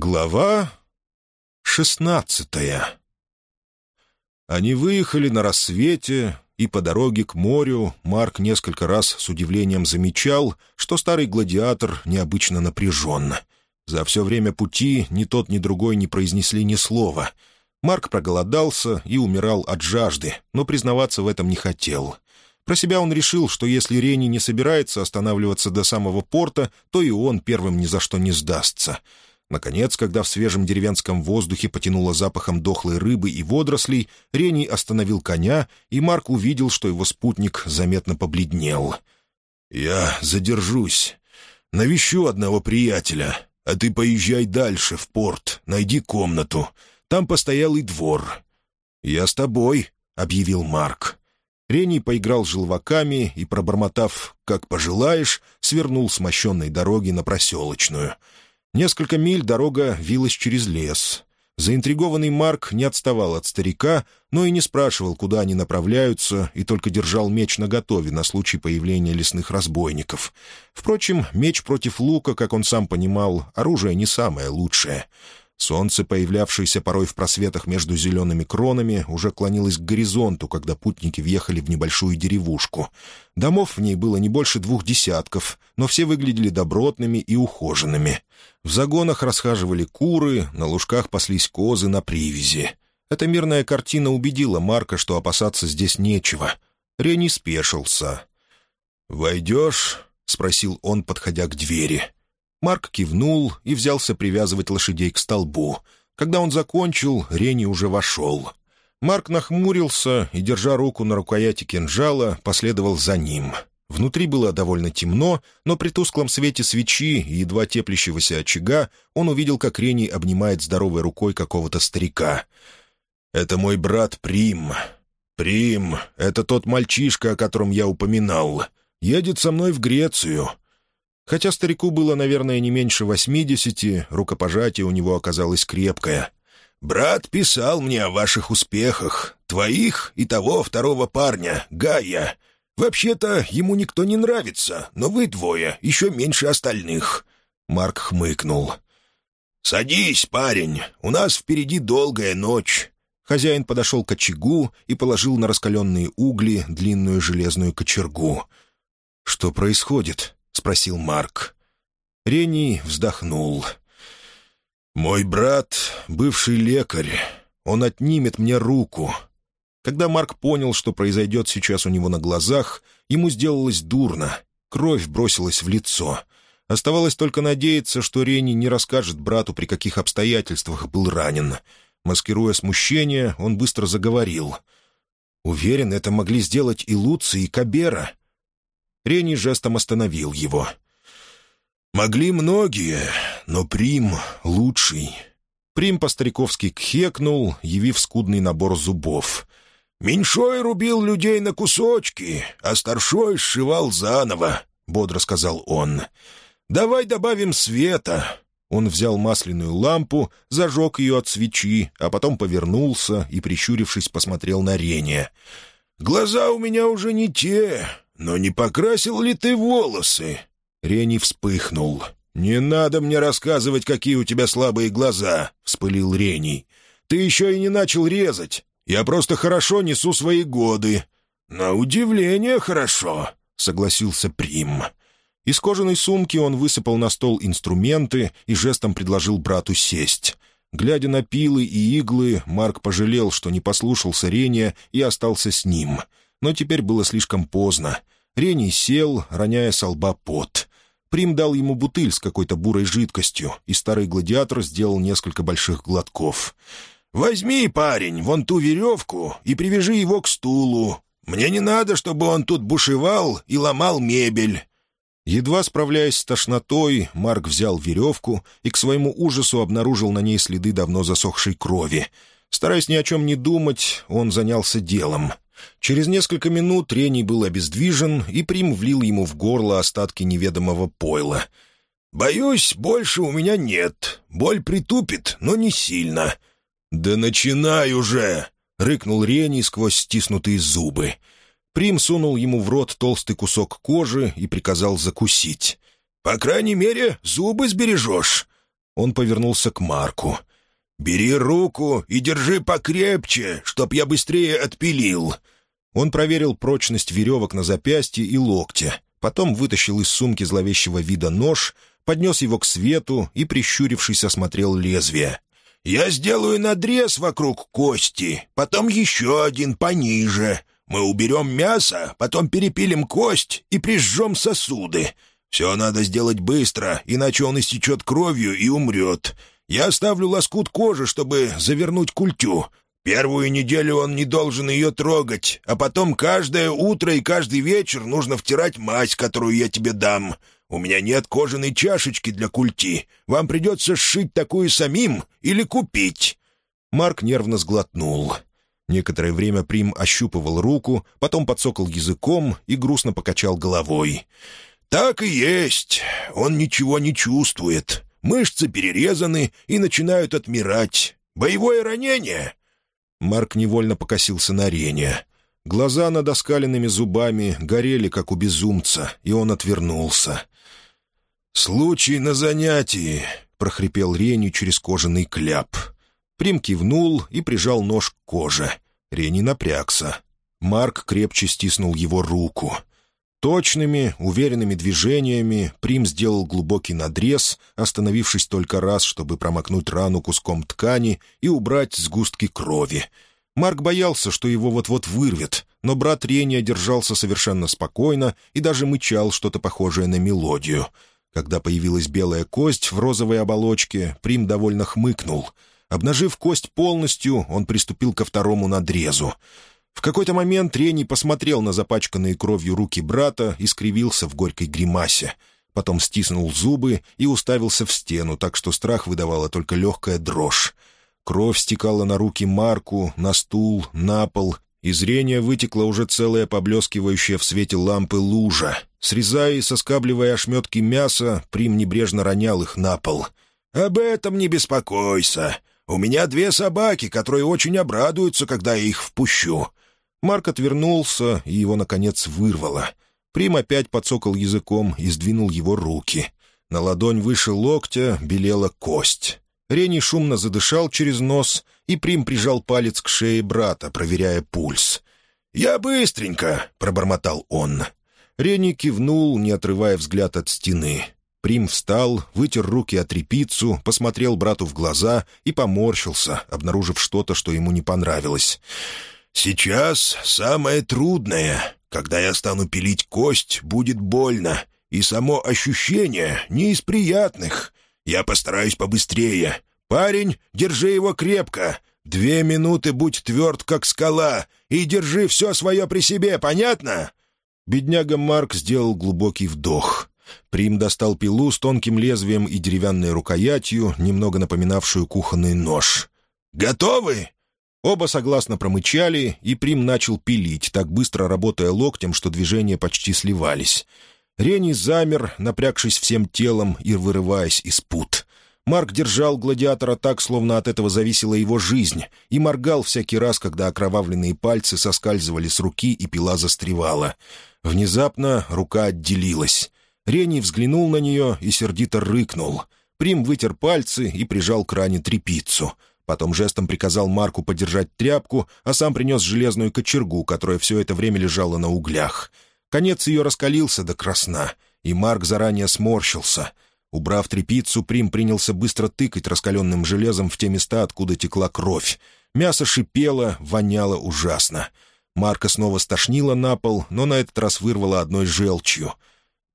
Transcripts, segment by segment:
Глава шестнадцатая Они выехали на рассвете, и по дороге к морю Марк несколько раз с удивлением замечал, что старый гладиатор необычно напряжен. За все время пути ни тот, ни другой не произнесли ни слова. Марк проголодался и умирал от жажды, но признаваться в этом не хотел. Про себя он решил, что если Рени не собирается останавливаться до самого порта, то и он первым ни за что не сдастся — Наконец, когда в свежем деревенском воздухе потянуло запахом дохлой рыбы и водорослей, Рений остановил коня, и Марк увидел, что его спутник заметно побледнел. «Я задержусь. Навещу одного приятеля, а ты поезжай дальше, в порт, найди комнату. Там постоялый двор». «Я с тобой», — объявил Марк. Рений поиграл желваками и, пробормотав «как пожелаешь», свернул с мощенной дороги на проселочную — Несколько миль дорога вилась через лес. Заинтригованный Марк не отставал от старика, но и не спрашивал, куда они направляются, и только держал меч наготове на случай появления лесных разбойников. Впрочем, меч против лука, как он сам понимал, оружие не самое лучшее — Солнце, появлявшееся порой в просветах между зелеными кронами, уже клонилось к горизонту, когда путники въехали в небольшую деревушку. Домов в ней было не больше двух десятков, но все выглядели добротными и ухоженными. В загонах расхаживали куры, на лужках паслись козы на привязи. Эта мирная картина убедила Марка, что опасаться здесь нечего. Рени спешился. «Войдешь?» — спросил он, подходя к двери. Марк кивнул и взялся привязывать лошадей к столбу. Когда он закончил, Рени уже вошел. Марк нахмурился и, держа руку на рукояти кинжала, последовал за ним. Внутри было довольно темно, но при тусклом свете свечи и едва теплящегося очага он увидел, как Рени обнимает здоровой рукой какого-то старика. «Это мой брат Прим. Прим — это тот мальчишка, о котором я упоминал. Едет со мной в Грецию. Хотя старику было, наверное, не меньше восьмидесяти, рукопожатие у него оказалось крепкое. «Брат писал мне о ваших успехах, твоих и того второго парня, Гая. Вообще-то ему никто не нравится, но вы двое еще меньше остальных». Марк хмыкнул. «Садись, парень, у нас впереди долгая ночь». Хозяин подошел к очагу и положил на раскаленные угли длинную железную кочергу. «Что происходит?» Спросил Марк. Рени вздохнул. «Мой брат — бывший лекарь. Он отнимет мне руку». Когда Марк понял, что произойдет сейчас у него на глазах, ему сделалось дурно. Кровь бросилась в лицо. Оставалось только надеяться, что Рени не расскажет брату, при каких обстоятельствах был ранен. Маскируя смущение, он быстро заговорил. «Уверен, это могли сделать и Луци, и Кабера. Рени жестом остановил его. «Могли многие, но Прим лучший». Прим по-стариковски кхекнул, явив скудный набор зубов. «Меньшой рубил людей на кусочки, а старшой сшивал заново», — бодро сказал он. «Давай добавим света». Он взял масляную лампу, зажег ее от свечи, а потом повернулся и, прищурившись, посмотрел на Рене. «Глаза у меня уже не те, «Но не покрасил ли ты волосы?» Рени вспыхнул. «Не надо мне рассказывать, какие у тебя слабые глаза», — вспылил Рени. «Ты еще и не начал резать. Я просто хорошо несу свои годы». «На удивление хорошо», — согласился Прим. Из кожаной сумки он высыпал на стол инструменты и жестом предложил брату сесть. Глядя на пилы и иглы, Марк пожалел, что не послушался Рения и остался с ним — но теперь было слишком поздно. Рений сел, роняя со лба пот. Прим дал ему бутыль с какой-то бурой жидкостью, и старый гладиатор сделал несколько больших глотков. «Возьми, парень, вон ту веревку и привяжи его к стулу. Мне не надо, чтобы он тут бушевал и ломал мебель». Едва справляясь с тошнотой, Марк взял веревку и к своему ужасу обнаружил на ней следы давно засохшей крови. Стараясь ни о чем не думать, он занялся делом. Через несколько минут Рений был обездвижен, и Прим влил ему в горло остатки неведомого пойла. «Боюсь, больше у меня нет. Боль притупит, но не сильно». «Да начинай уже!» — рыкнул Рений сквозь стиснутые зубы. Прим сунул ему в рот толстый кусок кожи и приказал закусить. «По крайней мере, зубы сбережешь». Он повернулся к Марку. «Бери руку и держи покрепче, чтоб я быстрее отпилил». Он проверил прочность веревок на запястье и локте, потом вытащил из сумки зловещего вида нож, поднес его к свету и, прищурившись, осмотрел лезвие. «Я сделаю надрез вокруг кости, потом еще один пониже. Мы уберем мясо, потом перепилим кость и прижжем сосуды. Все надо сделать быстро, иначе он истечет кровью и умрет. Я оставлю лоскут кожи, чтобы завернуть культю. Первую неделю он не должен ее трогать, а потом каждое утро и каждый вечер нужно втирать мазь, которую я тебе дам. У меня нет кожаной чашечки для культи. Вам придется сшить такую самим или купить». Марк нервно сглотнул. Некоторое время Прим ощупывал руку, потом подсокал языком и грустно покачал головой. «Так и есть. Он ничего не чувствует. Мышцы перерезаны и начинают отмирать. Боевое ранение?» Марк невольно покосился на Рене. Глаза над оскаленными зубами горели, как у безумца, и он отвернулся. «Случай на занятии», — прохрипел Рени через кожаный кляп. Прим кивнул и прижал нож к коже. Рени напрягся. Марк крепче стиснул его руку. Точными, уверенными движениями Прим сделал глубокий надрез, остановившись только раз, чтобы промокнуть рану куском ткани и убрать сгустки крови. Марк боялся, что его вот-вот вырвет, но брат Рения держался совершенно спокойно и даже мычал что-то похожее на мелодию. Когда появилась белая кость в розовой оболочке, Прим довольно хмыкнул — Обнажив кость полностью, он приступил ко второму надрезу. В какой-то момент Рени посмотрел на запачканные кровью руки брата и скривился в горькой гримасе. Потом стиснул зубы и уставился в стену, так что страх выдавала только легкая дрожь. Кровь стекала на руки Марку, на стул, на пол, и зрение вытекло уже целая поблескивающая в свете лампы лужа. Срезая и соскабливая ошметки мяса, Прим небрежно ронял их на пол. «Об этом не беспокойся. У меня две собаки, которые очень обрадуются, когда я их впущу». Марк отвернулся, и его, наконец, вырвало. Прим опять подсокал языком и сдвинул его руки. На ладонь выше локтя белела кость. Рени шумно задышал через нос, и Прим прижал палец к шее брата, проверяя пульс. «Я быстренько», — пробормотал он. Рени кивнул, не отрывая взгляд от стены. Прим встал, вытер руки о тряпицу, посмотрел брату в глаза и поморщился, обнаружив что-то, что ему не понравилось. «Сейчас самое трудное. Когда я стану пилить кость, будет больно, и само ощущение не из приятных. Я постараюсь побыстрее. Парень, держи его крепко. Две минуты будь тверд, как скала, и держи все свое при себе, понятно?» Бедняга Марк сделал глубокий вдох. Прим достал пилу с тонким лезвием и деревянной рукоятью, немного напоминавшую кухонный нож. «Готовы?» Оба согласно промычали, и Прим начал пилить, так быстро работая локтем, что движения почти сливались. Рени замер, напрягшись всем телом и вырываясь из пут. Марк держал гладиатора так, словно от этого зависела его жизнь, и моргал всякий раз, когда окровавленные пальцы соскальзывали с руки и пила застревала. Внезапно рука отделилась. Рений взглянул на нее и сердито рыкнул. Прим вытер пальцы и прижал к ране трепицу. Потом жестом приказал Марку подержать тряпку, а сам принес железную кочергу, которая все это время лежала на углях. Конец ее раскалился до красна, и Марк заранее сморщился. Убрав трепицу, Прим принялся быстро тыкать раскаленным железом в те места, откуда текла кровь. Мясо шипело, воняло ужасно. Марка снова стошнило на пол, но на этот раз вырвало одной желчью —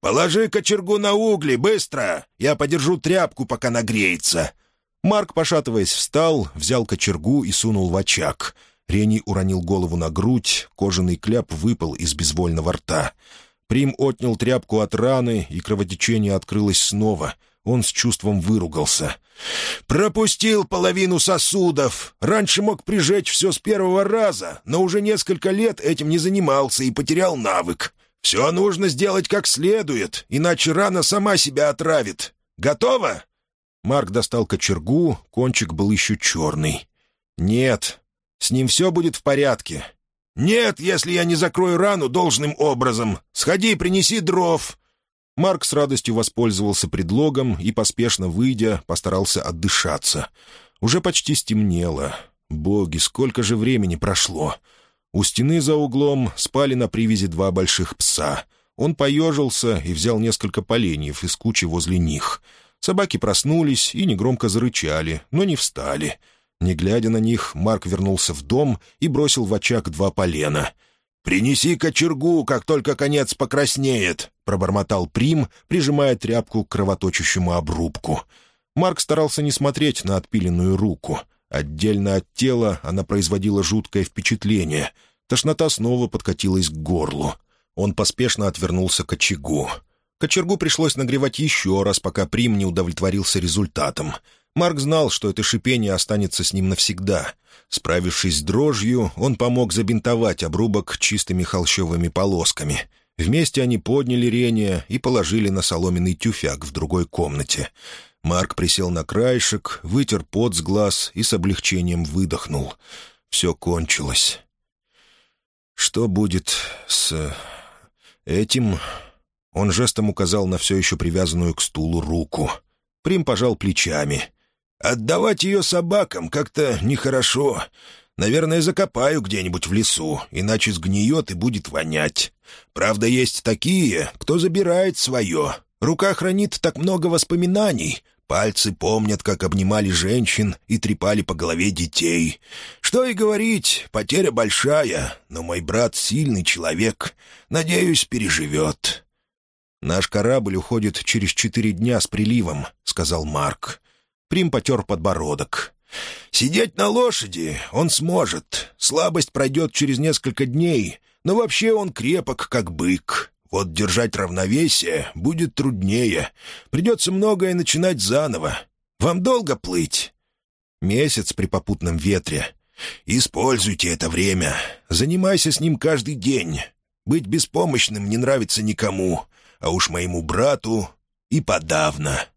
«Положи кочергу на угли, быстро! Я подержу тряпку, пока нагреется!» Марк, пошатываясь, встал, взял кочергу и сунул в очаг. Рени уронил голову на грудь, кожаный кляп выпал из безвольного рта. Прим отнял тряпку от раны, и кровотечение открылось снова. Он с чувством выругался. «Пропустил половину сосудов! Раньше мог прижечь все с первого раза, но уже несколько лет этим не занимался и потерял навык. «Все нужно сделать как следует, иначе рана сама себя отравит. Готово?» Марк достал кочергу, кончик был еще черный. «Нет, с ним все будет в порядке». «Нет, если я не закрою рану должным образом. Сходи, принеси дров». Марк с радостью воспользовался предлогом и, поспешно выйдя, постарался отдышаться. Уже почти стемнело. Боги, сколько же времени прошло! У стены за углом спали на привязи два больших пса. Он поежился и взял несколько поленьев из кучи возле них. Собаки проснулись и негромко зарычали, но не встали. Не глядя на них, Марк вернулся в дом и бросил в очаг два полена. «Принеси кочергу, как только конец покраснеет», — пробормотал Прим, прижимая тряпку к кровоточащему обрубку. Марк старался не смотреть на отпиленную руку. Отдельно от тела она производила жуткое впечатление. Тошнота снова подкатилась к горлу. Он поспешно отвернулся к очагу. Кочергу пришлось нагревать еще раз, пока Прим не удовлетворился результатом. Марк знал, что это шипение останется с ним навсегда. Справившись с дрожью, он помог забинтовать обрубок чистыми холщовыми полосками. Вместе они подняли рение и положили на соломенный тюфяк в другой комнате. Марк присел на краешек, вытер пот с глаз и с облегчением выдохнул. Все кончилось. Что будет с... этим... Он жестом указал на все еще привязанную к стулу руку. Прим пожал плечами. «Отдавать ее собакам как-то нехорошо. Наверное, закопаю где-нибудь в лесу, иначе сгниет и будет вонять. Правда, есть такие, кто забирает свое. Рука хранит так много воспоминаний. Пальцы помнят, как обнимали женщин и трепали по голове детей. Что и говорить, потеря большая, но мой брат сильный человек. Надеюсь, переживет. «Наш корабль уходит через четыре дня с приливом», — сказал Марк. Прим потер подбородок. «Сидеть на лошади он сможет. Слабость пройдет через несколько дней, но вообще он крепок, как бык. Вот держать равновесие будет труднее. Придется многое начинать заново. Вам долго плыть?» «Месяц при попутном ветре. Используйте это время. Занимайся с ним каждый день. Быть беспомощным не нравится никому, а уж моему брату и подавно».